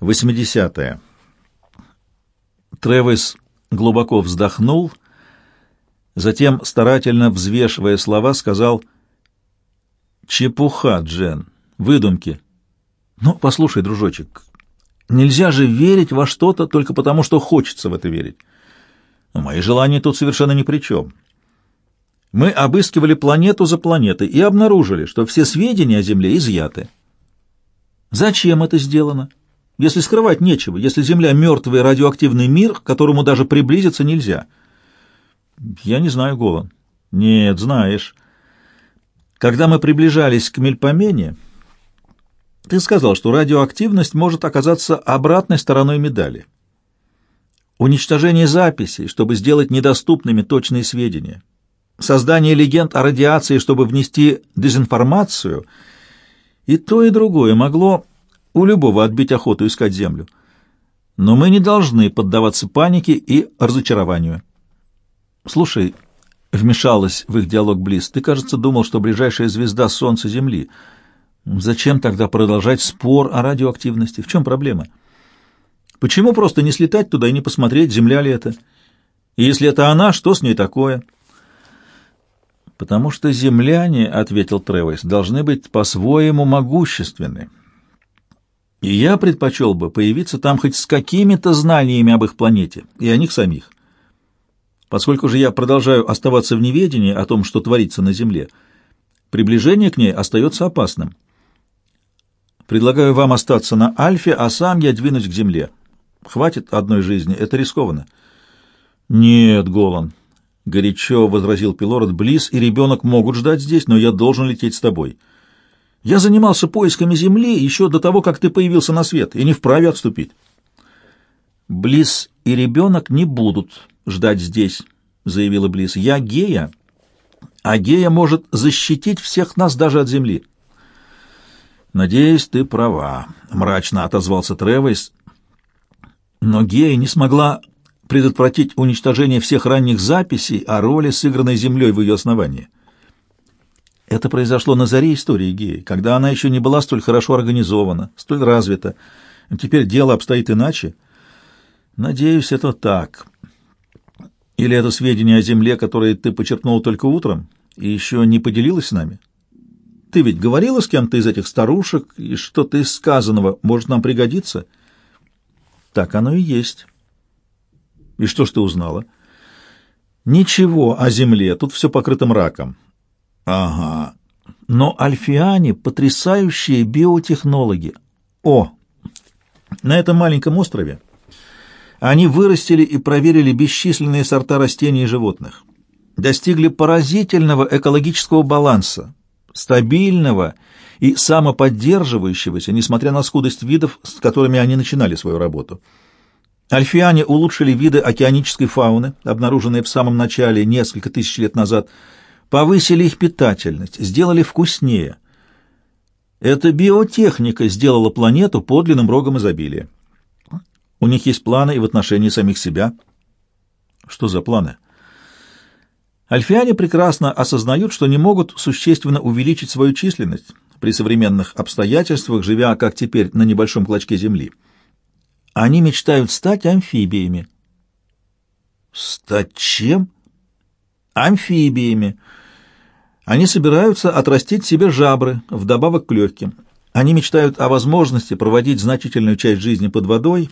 80. Тревис глубоко вздохнул, затем, старательно взвешивая слова, сказал «Чепуха, Джен, выдумки». «Ну, послушай, дружочек, нельзя же верить во что-то только потому, что хочется в это верить. Мои желания тут совершенно ни при чем». Мы обыскивали планету за планетой и обнаружили, что все сведения о Земле изъяты. Зачем это сделано? Если скрывать нечего, если Земля — мертвый радиоактивный мир, к которому даже приблизиться нельзя? Я не знаю, Голан. Нет, знаешь. Когда мы приближались к Мельпомене, ты сказал, что радиоактивность может оказаться обратной стороной медали. Уничтожение записей, чтобы сделать недоступными точные сведения. Создание легенд о радиации, чтобы внести дезинформацию. И то, и другое могло у любого отбить охоту искать землю. Но мы не должны поддаваться панике и разочарованию. Слушай, вмешалась в их диалог Близ, ты, кажется, думал, что ближайшая звезда — Солнце Земли. Зачем тогда продолжать спор о радиоактивности? В чем проблема? Почему просто не слетать туда и не посмотреть, Земля ли это? И если это она, что с ней такое? Потому что земляне, — ответил Тревис, — должны быть по-своему могущественны. И я предпочел бы появиться там хоть с какими-то знаниями об их планете и о них самих. Поскольку же я продолжаю оставаться в неведении о том, что творится на Земле, приближение к ней остается опасным. Предлагаю вам остаться на Альфе, а сам я двинусь к Земле. Хватит одной жизни, это рискованно. Нет, Голан, — горячо возразил Пилород, — Близ и ребенок могут ждать здесь, но я должен лететь с тобой. — я занимался поисками земли еще до того, как ты появился на свет, и не вправе отступить. Близ и ребенок не будут ждать здесь, заявила Близ. Я гея, а гея может защитить всех нас даже от земли. Надеюсь, ты права, мрачно отозвался Тревис. Но гея не смогла предотвратить уничтожение всех ранних записей о роли, сыгранной землей в ее основании. Это произошло на заре истории геи, когда она еще не была столь хорошо организована, столь развита. Теперь дело обстоит иначе. Надеюсь, это так. Или это сведения о земле, которые ты почерпнул только утром и еще не поделилась с нами? Ты ведь говорила с кем-то из этих старушек, и что-то из сказанного может нам пригодиться? Так оно и есть. И что ж ты узнала? Ничего о земле, тут все покрыто мраком. Ага. Но альфиане — потрясающие биотехнологи. О! На этом маленьком острове они вырастили и проверили бесчисленные сорта растений и животных, достигли поразительного экологического баланса, стабильного и самоподдерживающегося, несмотря на скудость видов, с которыми они начинали свою работу. Альфиане улучшили виды океанической фауны, обнаруженные в самом начале несколько тысяч лет назад – повысили их питательность, сделали вкуснее. Эта биотехника сделала планету подлинным рогом изобилия. У них есть планы и в отношении самих себя. Что за планы? Альфиане прекрасно осознают, что не могут существенно увеличить свою численность при современных обстоятельствах, живя, как теперь, на небольшом клочке Земли. Они мечтают стать амфибиями. Стать чем? Амфибиями. Они собираются отрастить себе жабры, вдобавок к легким. Они мечтают о возможности проводить значительную часть жизни под водой,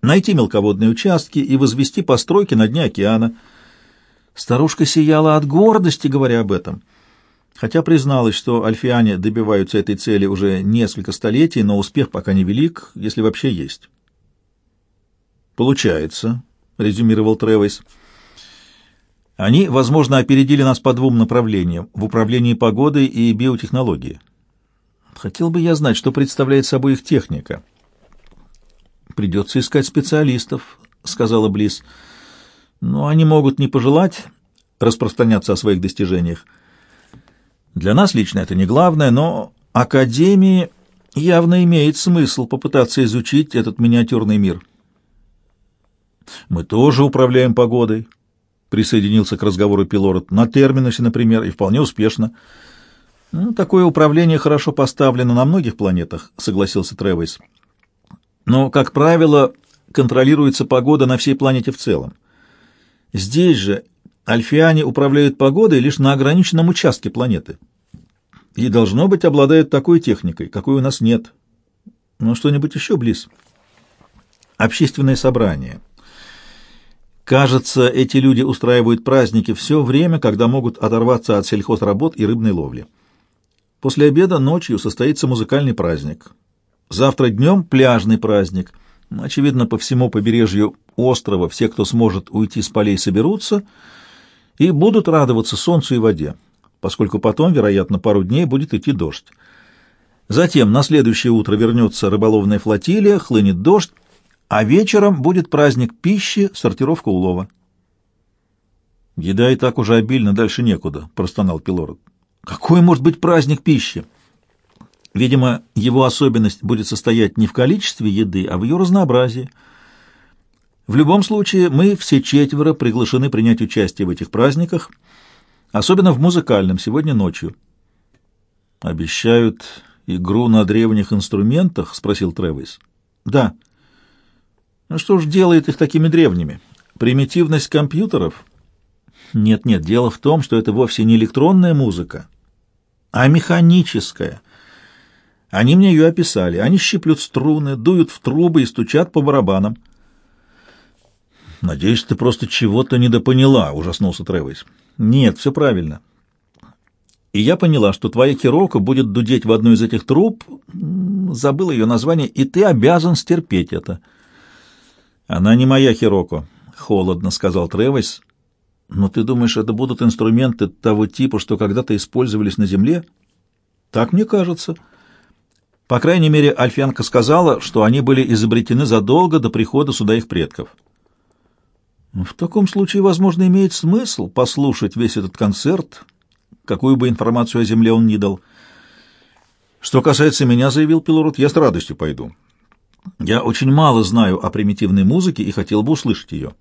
найти мелководные участки и возвести постройки на дне океана. Старушка сияла от гордости, говоря об этом, хотя призналась, что альфиане добиваются этой цели уже несколько столетий, но успех пока не велик, если вообще есть. «Получается», — резюмировал Тревис, — они, возможно, опередили нас по двум направлениям — в управлении погодой и биотехнологии. Хотел бы я знать, что представляет собой их техника. «Придется искать специалистов», — сказала Близ. «Но они могут не пожелать распространяться о своих достижениях. Для нас лично это не главное, но Академии явно имеет смысл попытаться изучить этот миниатюрный мир». «Мы тоже управляем погодой», присоединился к разговору Пилород. На терминусе, например, и вполне успешно. Ну, такое управление хорошо поставлено на многих планетах, согласился Тревис. Но, как правило, контролируется погода на всей планете в целом. Здесь же альфиане управляют погодой лишь на ограниченном участке планеты. И, должно быть, обладают такой техникой, какой у нас нет. Но что-нибудь еще, Близ? Общественное собрание. Кажется, эти люди устраивают праздники все время, когда могут оторваться от сельхозработ и рыбной ловли. После обеда ночью состоится музыкальный праздник. Завтра днем пляжный праздник. Очевидно, по всему побережью острова все, кто сможет уйти с полей, соберутся и будут радоваться солнцу и воде, поскольку потом, вероятно, пару дней будет идти дождь. Затем на следующее утро вернется рыболовная флотилия, хлынет дождь, а вечером будет праздник пищи, сортировка улова. «Еда и так уже обильно, дальше некуда», — простонал Пилород. «Какой может быть праздник пищи?» Видимо, его особенность будет состоять не в количестве еды, а в ее разнообразии. В любом случае, мы все четверо приглашены принять участие в этих праздниках, особенно в музыкальном, сегодня ночью. «Обещают игру на древних инструментах?» — спросил Тревис. «Да». Ну что ж делает их такими древними? Примитивность компьютеров? Нет-нет, дело в том, что это вовсе не электронная музыка, а механическая. Они мне ее описали. Они щиплют струны, дуют в трубы и стучат по барабанам. «Надеюсь, ты просто чего-то недопоняла», — ужаснулся Тревис. «Нет, все правильно. И я поняла, что твоя Хироко будет дудеть в одну из этих труб, забыл ее название, и ты обязан стерпеть это». «Она не моя Хироко», — холодно сказал Тревис. «Но ты думаешь, это будут инструменты того типа, что когда-то использовались на Земле?» «Так мне кажется». По крайней мере, Альфянка сказала, что они были изобретены задолго до прихода сюда их предков. В таком случае, возможно, имеет смысл послушать весь этот концерт, какую бы информацию о Земле он ни дал. Что касается меня, заявил Пилород, я с радостью пойду. Я очень мало знаю о примитивной музыке и хотел бы услышать ее.